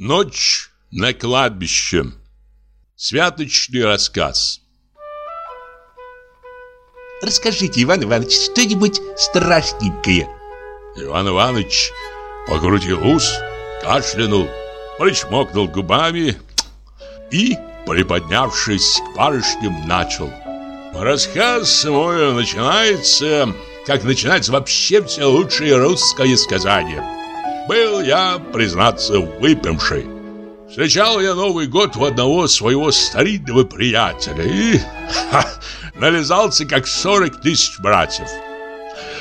Ночь на кладбище. Святочный рассказ. Расскажите, Иван Иванович, что-нибудь страшненькое. Иван Иванович покрутил ус, кашлянул, причмокнул губами и, приподнявшись к барышням, начал. Рассказ мой начинается, как начинается вообще все лучшее русское сказание. Был я, признаться, выпивший. Встречал я Новый год у одного своего старинного приятеля и ха, нализался как 40 тысяч братьев.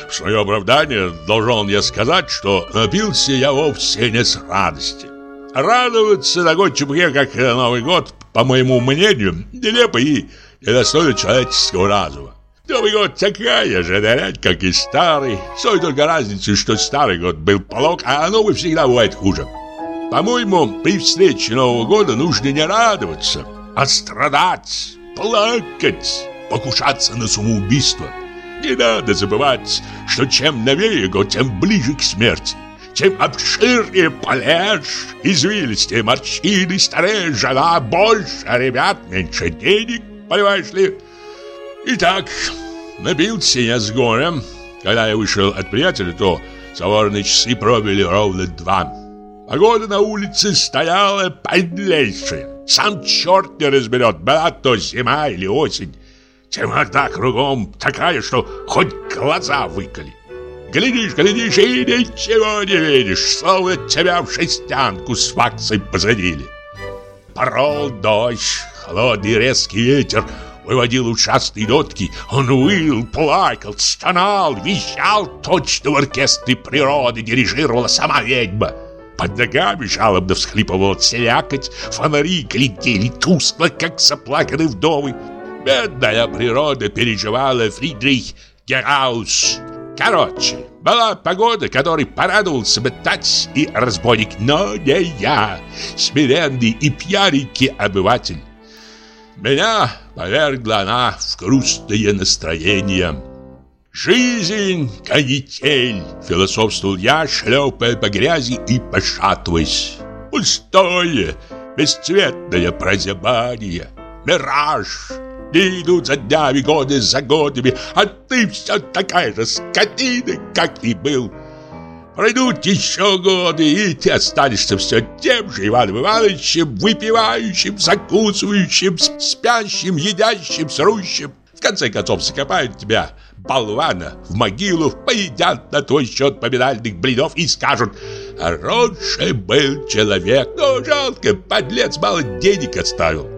В свое оправдание должен я сказать, что напился я вовсе не с радости. Радоваться такой чепухе, как Новый год, по моему мнению, нелепо и недостойно человеческого разума. Новый год такая же нарядь, как и старый. С той только разницей, что старый год был полог, а новый всегда бывает хуже. По-моему, при встрече Нового года нужно не радоваться, а страдать, плакать, покушаться на самоубийство. Не надо забывать, что чем новее год, тем ближе к смерти. Чем обширнее полеж, извилистее морщины, старее жена, больше ребят, меньше денег, понимаешь ли? Итак, набился я с горем. Когда я вышел от приятеля, то соборные часы пробили ровно два. Погода на улице стояла подлейшая. Сам черт не разберет, была то зима или осень. Темнота кругом такая, что хоть глаза выколи. Глядишь, глядишь и ничего не видишь, словно тебя в шестянку с ваксой посадили. Порол дождь, холодный резкий ветер выводил ушастые нотки. Он выл, плакал, стонал, вещал, точно в оркестре природы дирижировала сама ведьма. Под ногами жалобно всхлипывал слякоть, фонари глядели тускло, как заплаканные вдовы. Бедная природа переживала Фридрих Гераус. Короче, была погода, которой порадовался бы тач и разбойник, но не я, смиренный и пьяненький обыватель. Меня повергла она в грустное настроение. «Жизнь — канитель!» — философствовал я, шлепая по грязи и пошатываясь. «Пустое, бесцветное прозябание, мираж!» Дни идут за днями, годы за годами, а ты все такая же скотина, как и был. Пройдут еще годы, и ты останешься все тем же Иваном Ивановичем, выпивающим, закусывающим, спящим, едящим, срущим. В конце концов, закопают тебя, болвана, в могилу, поедят на твой счет поминальных блинов и скажут «Хороший был человек, но жалко, подлец, мало денег оставил».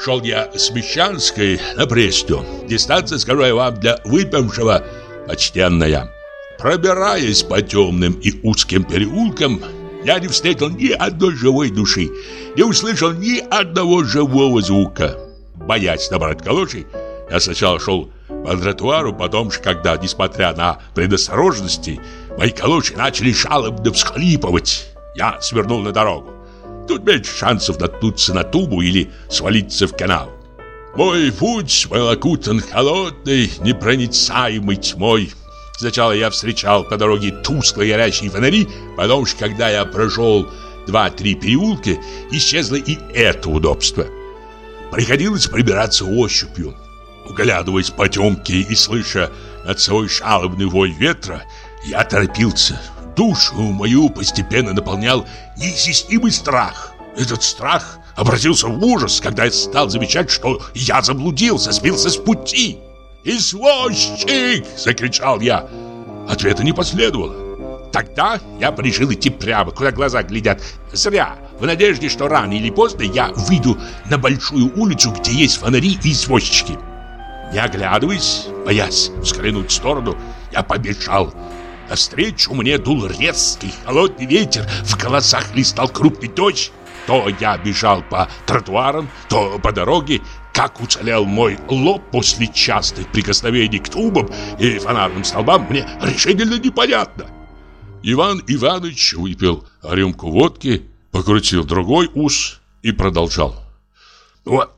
Шел я с Мещанской на Престу. Дистанция, скажу я вам, для выпившего почтенная. Пробираясь по темным и узким переулкам, я не встретил ни одной живой души, не услышал ни одного живого звука. Боясь набрать калоши, я сначала шел по тротуару, потом же, когда, несмотря на предосторожности, мои калоши начали жалобно всхлипывать, я свернул на дорогу. Тут меньше шансов наткнуться на тубу или свалиться в канал. Мой путь был окутан холодной, непроницаемой тьмой. Сначала я встречал по дороге тусклые горящие фонари, потом же, когда я прошел два-три переулка, исчезло и это удобство. Приходилось прибираться ощупью. Углядываясь по темке и слыша над собой жалобный вой ветра, я торопился. Душу мою постепенно наполнял неизъяснимый страх. Этот страх обратился в ужас, когда я стал замечать, что я заблудился, сбился с пути. «Извозчик!» — закричал я. Ответа не последовало. Тогда я решил идти прямо, куда глаза глядят. Зря, в надежде, что рано или поздно я выйду на большую улицу, где есть фонари и извозчики. Не оглядываясь, боясь взглянуть в сторону, я побежал. Навстречу мне дул резкий холодный ветер, в голосах листал крупный дождь. То я бежал по тротуарам, то по дороге, как уцелел мой лоб после частых прикосновений к тубам и фонарным столбам, мне решительно непонятно. Иван Иванович выпил рюмку водки, покрутил другой ус и продолжал. Вот,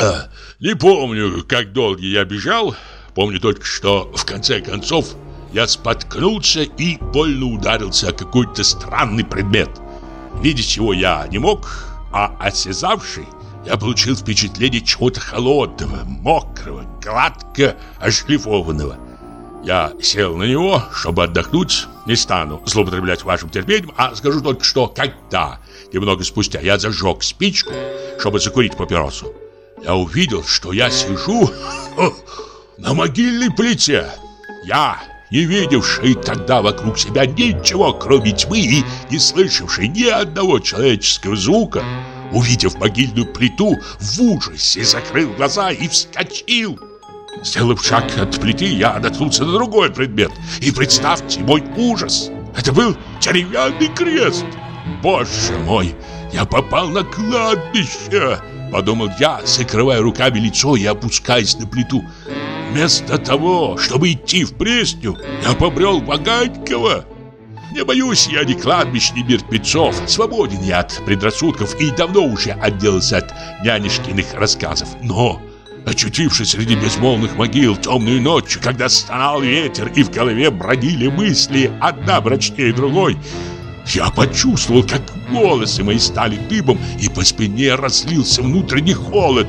э, не помню, как долго я бежал, помню только, что в конце концов я споткнулся и больно ударился о какой-то странный предмет. Видеть его я не мог, а осязавший я получил впечатление чего-то холодного, мокрого, гладко ошлифованного. Я сел на него, чтобы отдохнуть, не стану злоупотреблять вашим терпением, а скажу только, что когда, немного спустя, я зажег спичку, чтобы закурить папиросу, я увидел, что я сижу на могильной плите. Я, не видевший тогда вокруг себя ничего, кроме тьмы, и не слышавший ни одного человеческого звука, увидев могильную плиту, в ужасе закрыл глаза и вскочил. Сделав шаг от плиты, я наткнулся на другой предмет. И представьте мой ужас. Это был деревянный крест. Боже мой, я попал на кладбище. Подумал я, закрывая руками лицо и опускаясь на плиту. Вместо того, чтобы идти в Пресню, я побрел в Аганькова. Не боюсь я ни кладбищ, ни мертвецов. Свободен я от предрассудков и давно уже отделался от нянешкиных рассказов. Но, очутившись среди безмолвных могил темную ночью, когда стонал ветер и в голове бродили мысли, одна мрачнее другой, я почувствовал, как волосы мои стали дыбом, и по спине разлился внутренний холод.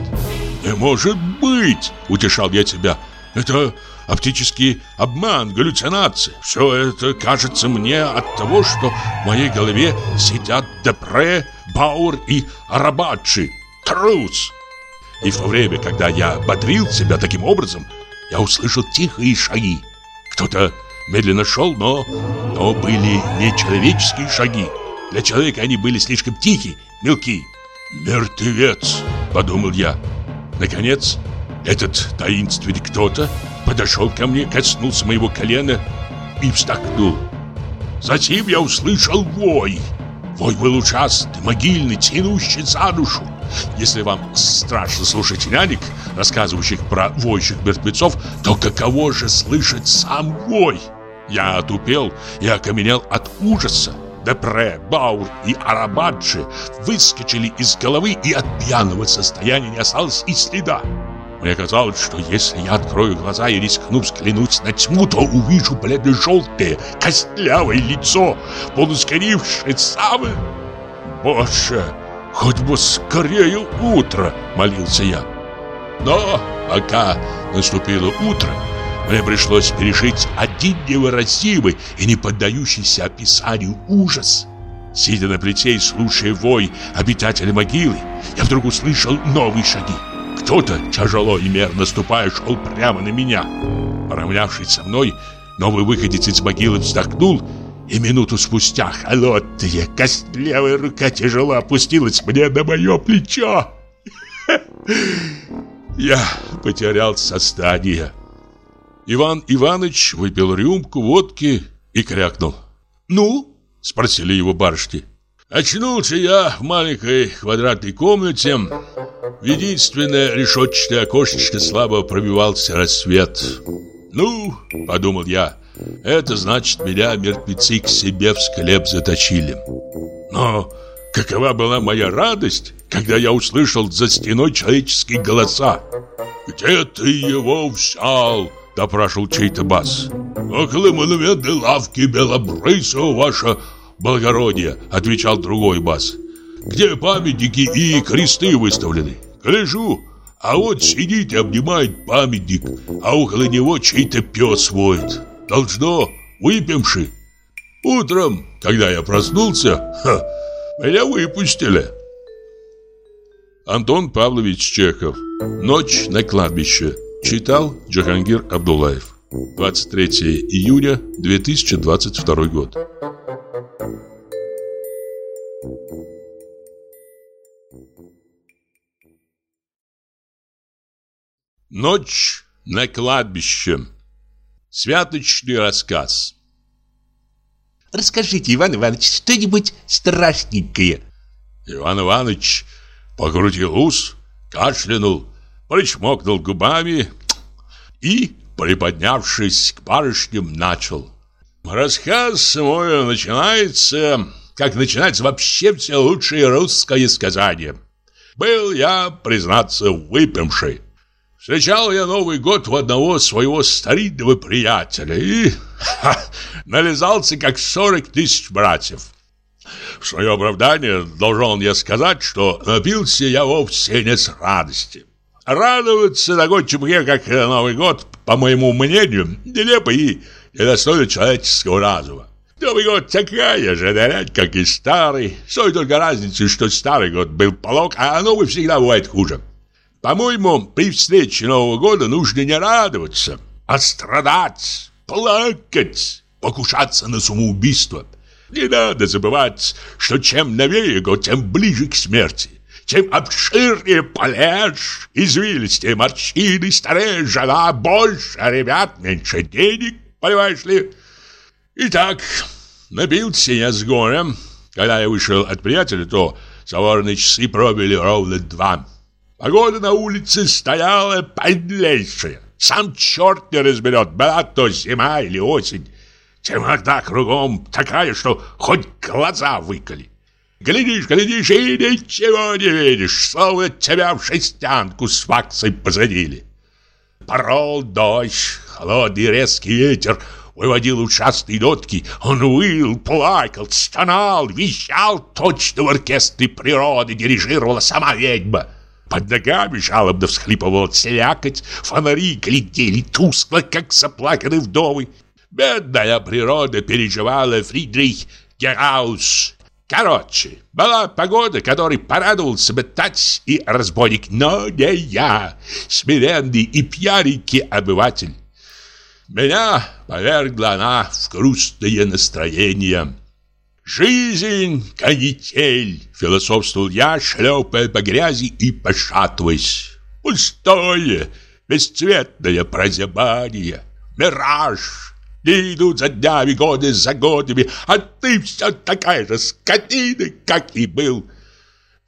«Не может быть!» — утешал я себя. «Это оптический обман, галлюцинации. Все это кажется мне от того, что в моей голове сидят Депре, Бауэр и Арабаджи. Трус!» И в то время, когда я бодрил себя таким образом, я услышал тихие шаги. Кто-то медленно шел, но, но были не человеческие шаги. Для человека они были слишком тихие, мелкие. «Мертвец!» – подумал я. Наконец, этот таинственный кто-то подошел ко мне, коснулся моего колена и вздохнул. Затем я услышал вой. Вой был ужасный, могильный, тянущий за душу. Если вам страшно слушать нянек, рассказывающих про воющих мертвецов, то каково же слышать сам вой? Я отупел и окаменел от ужаса. Депре, Баур и Арабаджи выскочили из головы, и от пьяного состояния не осталось и следа. Мне казалось, что если я открою глаза и рискну взглянуть на тьму, то увижу бледно-желтое, костлявое лицо, полускорившее самое. Боже, хоть бы скорее утро, молился я. Но пока наступило утро, мне пришлось пережить один невыразимый и не поддающийся описанию ужас. Сидя на плите и слушая вой обитателя могилы, я вдруг услышал новые шаги. Кто-то, тяжело и мерно ступая, шел прямо на меня. Поравнявшись со мной, новый выходец из могилы вздохнул, и минуту спустя холодная, костлявая рука тяжело опустилась мне на мое плечо. Я потерял сознание. Иван Иванович выпил рюмку водки и крякнул. «Ну?» – спросили его барышни. Очнулся я в маленькой квадратной комнате. В единственное решетчатое окошечко слабо пробивался рассвет. «Ну, — подумал я, — это значит, меня мертвецы к себе в склеп заточили». Но какова была моя радость, когда я услышал за стеной человеческие голоса. «Где ты его взял?» допрашивал чей-то бас. «Около монументной лавки Белобрысова, ваше благородие», отвечал другой бас. «Где памятники и кресты выставлены? Гляжу, а вот сидит и обнимает памятник, а около него чей-то пес воет. Должно, выпивший. Утром, когда я проснулся, ха, меня выпустили». Антон Павлович Чехов. Ночь на кладбище. Читал Джахангир Абдулаев. 23 июня 2022 год. Ночь на кладбище. Святочный рассказ. Расскажите, Иван Иванович, что-нибудь страшненькое. Иван Иванович покрутил ус, кашлянул причмокнул губами и, приподнявшись к барышням, начал. Рассказ мой начинается, как начинается вообще все лучшее русское сказание. Был я, признаться, выпивший. Встречал я Новый год у одного своего старинного приятеля и ха, нализался, как сорок тысяч братьев. В свое оправдание должен я сказать, что напился я вовсе не с радости. Радоваться такой чепухе, как Новый год, по моему мнению, нелепо и недостойно человеческого разума. Новый год такая же дарять, как и старый. С той только разницей, что старый год был полог, а новый всегда бывает хуже. По-моему, при встрече Нового года нужно не радоваться, а страдать, плакать, покушаться на самоубийство. Не надо забывать, что чем новее год, тем ближе к смерти. Чем обширнее полеж, извилистее морщины, старее жена, больше ребят, меньше денег, понимаешь ли? Итак, напился я с горем. Когда я вышел от приятеля, то саварные часы пробили ровно два. Погода на улице стояла подлейшая. Сам черт не разберет, была то зима или осень. Темнота кругом такая, что хоть глаза выколи. Глядишь, глядишь и ничего не видишь, словно тебя в шестянку с ваксой посадили. Порол дождь, холодный резкий ветер выводил ушастые нотки. Он выл, плакал, стонал, вещал, точно в оркестре природы дирижировала сама ведьма. Под ногами жалобно всхлипывал слякоть, фонари глядели тускло, как заплаканные вдовы. Бедная природа переживала Фридрих Гераус. Короче, была погода, которой порадовался бы тач и разбойник, но не я, смиренный и пьяненький обыватель. Меня повергла она в грустное настроение. «Жизнь — канитель!» — философствовал я, шлепая по грязи и пошатываясь. «Пустое, бесцветное прозябание, мираж!» И идут за днями, годы за годами, а ты все такая же скотина, как и был.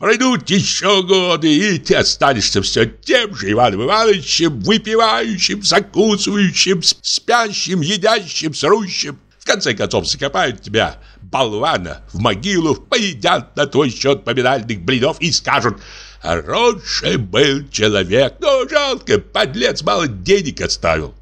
Пройдут еще годы, и ты останешься все тем же Иваном Ивановичем, выпивающим, закусывающим, спящим, едящим, срущим. В конце концов, закопают тебя, болвана, в могилу, поедят на твой счет поминальных блинов и скажут «Хороший был человек, но жалко, подлец, мало денег оставил».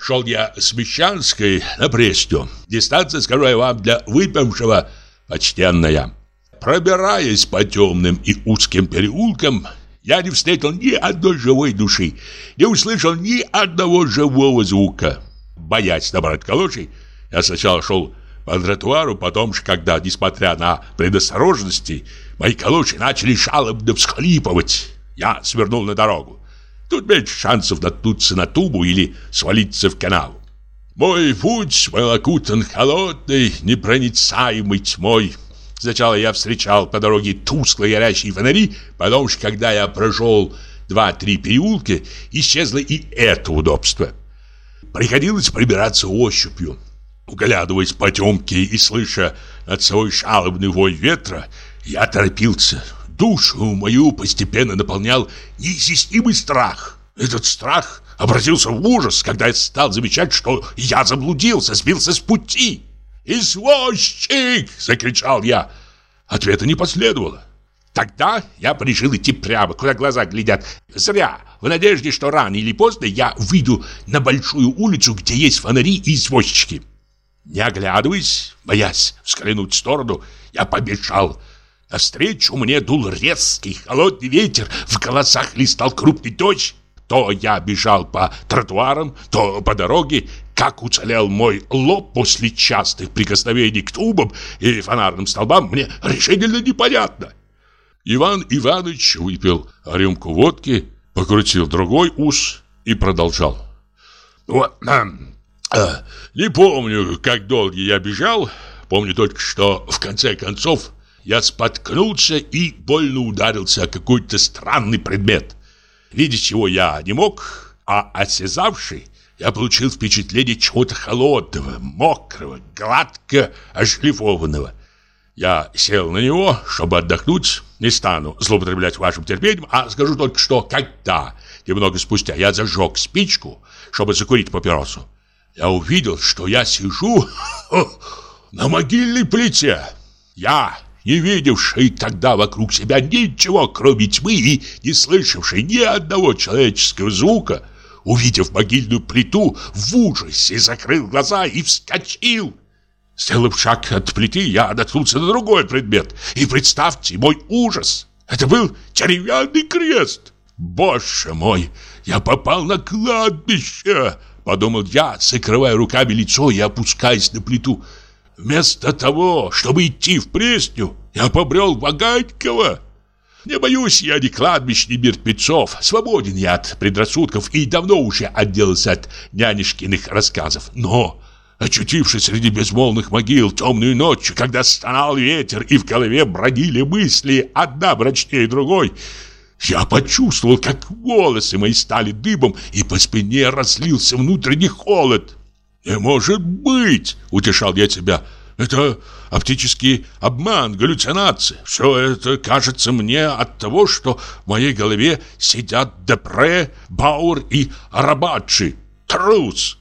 Шел я с Мещанской на Престу. Дистанция, скажу я вам, для выпившего почтенная. Пробираясь по темным и узким переулкам, я не встретил ни одной живой души, не услышал ни одного живого звука. Боясь набрать калошей, я сначала шел по тротуару, потом же, когда, несмотря на предосторожности, мои калоши начали жалобно всхлипывать, я свернул на дорогу. Тут меньше шансов наткнуться на тубу или свалиться в канал. Мой путь был окутан холодной, непроницаемой тьмой. Сначала я встречал по дороге тусклые горящие фонари, потом когда я прошел два-три переулка, исчезло и это удобство. Приходилось прибираться ощупью. Углядываясь по темке и слыша над собой жалобный вой ветра, я торопился. Душу мою постепенно наполнял неизъяснимый страх. Этот страх обратился в ужас, когда я стал замечать, что я заблудился, сбился с пути. «Извозчик!» — закричал я. Ответа не последовало. Тогда я решил идти прямо, куда глаза глядят. Зря, в надежде, что рано или поздно я выйду на большую улицу, где есть фонари и извозчики. Не оглядываясь, боясь взглянуть в сторону, я побежал. Навстречу мне дул резкий холодный ветер, в голосах листал крупный дождь. То я бежал по тротуарам, то по дороге, как уцелел мой лоб после частых прикосновений к трубам и фонарным столбам, мне решительно непонятно. Иван Иванович выпил рюмку водки, покрутил другой ус и продолжал. Вот, э, не помню, как долго я бежал, помню только, что в конце концов я споткнулся и больно ударился о какой-то странный предмет. Видеть его я не мог, а осязавший я получил впечатление чего-то холодного, мокрого, гладко ошлифованного. Я сел на него, чтобы отдохнуть, не стану злоупотреблять вашим терпением, а скажу только, что когда, немного спустя, я зажег спичку, чтобы закурить папиросу, я увидел, что я сижу на могильной плите. Я не видевший тогда вокруг себя ничего, кроме тьмы, и не слышавший ни одного человеческого звука, увидев могильную плиту, в ужасе закрыл глаза и вскочил. Сделав шаг от плиты, я наткнулся на другой предмет. И представьте мой ужас. Это был деревянный крест. Боже мой, я попал на кладбище, подумал я, закрывая руками лицо и опускаясь на плиту. Вместо того, чтобы идти в Пресню, я побрел в Агатьково. Не боюсь я ни кладбищ, ни мертвецов. Свободен я от предрассудков и давно уже отделался от нянешкиных рассказов. Но, очутившись среди безмолвных могил темную ночью, когда стонал ветер и в голове бродили мысли, одна мрачнее другой, я почувствовал, как волосы мои стали дыбом, и по спине разлился внутренний холод. «Не может быть!» — утешал я себя — это оптический обман, галлюцинации. Все это кажется мне от того, что в моей голове сидят Депре, Баур и Арабатши. Трус!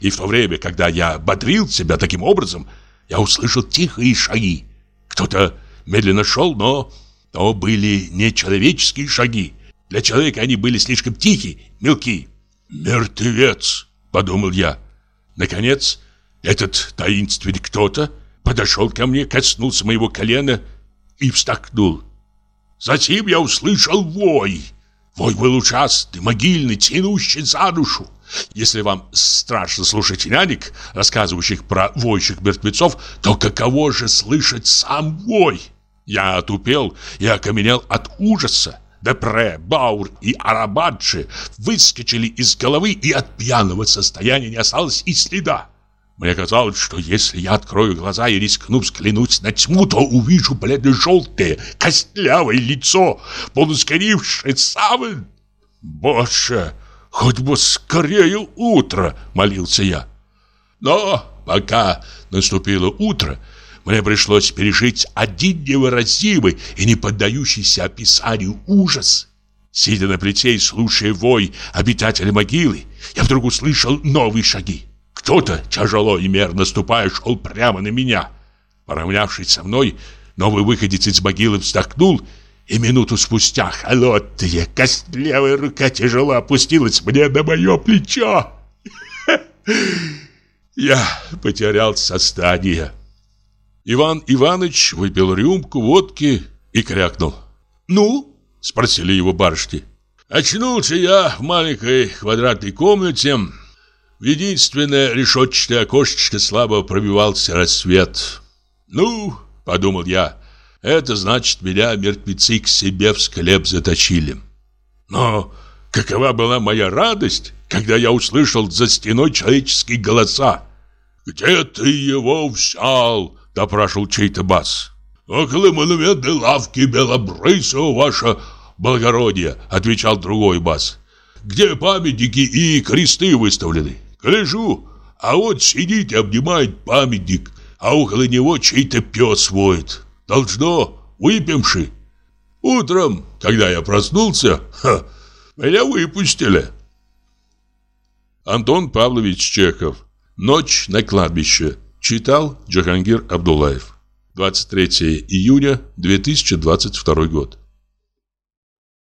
И в то время, когда я бодрил себя таким образом, я услышал тихие шаги. Кто-то медленно шел, но то были не человеческие шаги. Для человека они были слишком тихие, мелкие. «Мертвец!» — подумал я. Наконец, этот таинственный кто-то подошел ко мне, коснулся моего колена и вздохнул. Затем я услышал вой. Вой был ужасный, могильный, тянущий за душу. Если вам страшно слушать нянек, рассказывающих про войщих мертвецов, то каково же слышать сам вой? Я отупел и окаменел от ужаса. Депре, Баур и Арабаджи выскочили из головы, и от пьяного состояния не осталось и следа. Мне казалось, что если я открою глаза и рискну взглянуть на тьму, то увижу бледно-желтое, костлявое лицо, полускорившее саван. Боже, хоть бы скорее утро, молился я. Но пока наступило утро, мне пришлось пережить один невыразимый и не поддающийся описанию ужас. Сидя на плите и слушая вой обитателя могилы, я вдруг услышал новые шаги. Кто-то, тяжело и мерно ступая, шел прямо на меня. Поравнявшись со мной, новый выходец из могилы вздохнул, и минуту спустя холодная, костлявая рука тяжело опустилась мне на мое плечо. Я потерял сознание. Иван Иванович выпил рюмку водки и крякнул. «Ну?» — спросили его барышни. Очнулся я в маленькой квадратной комнате, в единственное решетчатое окошечко слабо пробивался рассвет. «Ну, — подумал я, — это значит, меня мертвецы к себе в склеп заточили». Но какова была моя радость, когда я услышал за стеной человеческие голоса. «Где ты его взял?» — допрашивал чей-то бас. «Около монументной лавки Белобрысова, ваше благородие», — отвечал другой бас. «Где памятники и кресты выставлены?» Гляжу, а вот сидит и обнимает памятник, а около него чей-то пес воет. Должно, выпивший. Утром, когда я проснулся, ха, меня выпустили. Антон Павлович Чехов. Ночь на кладбище. Читал Джахангир Абдулаев. 23 июня 2022 год.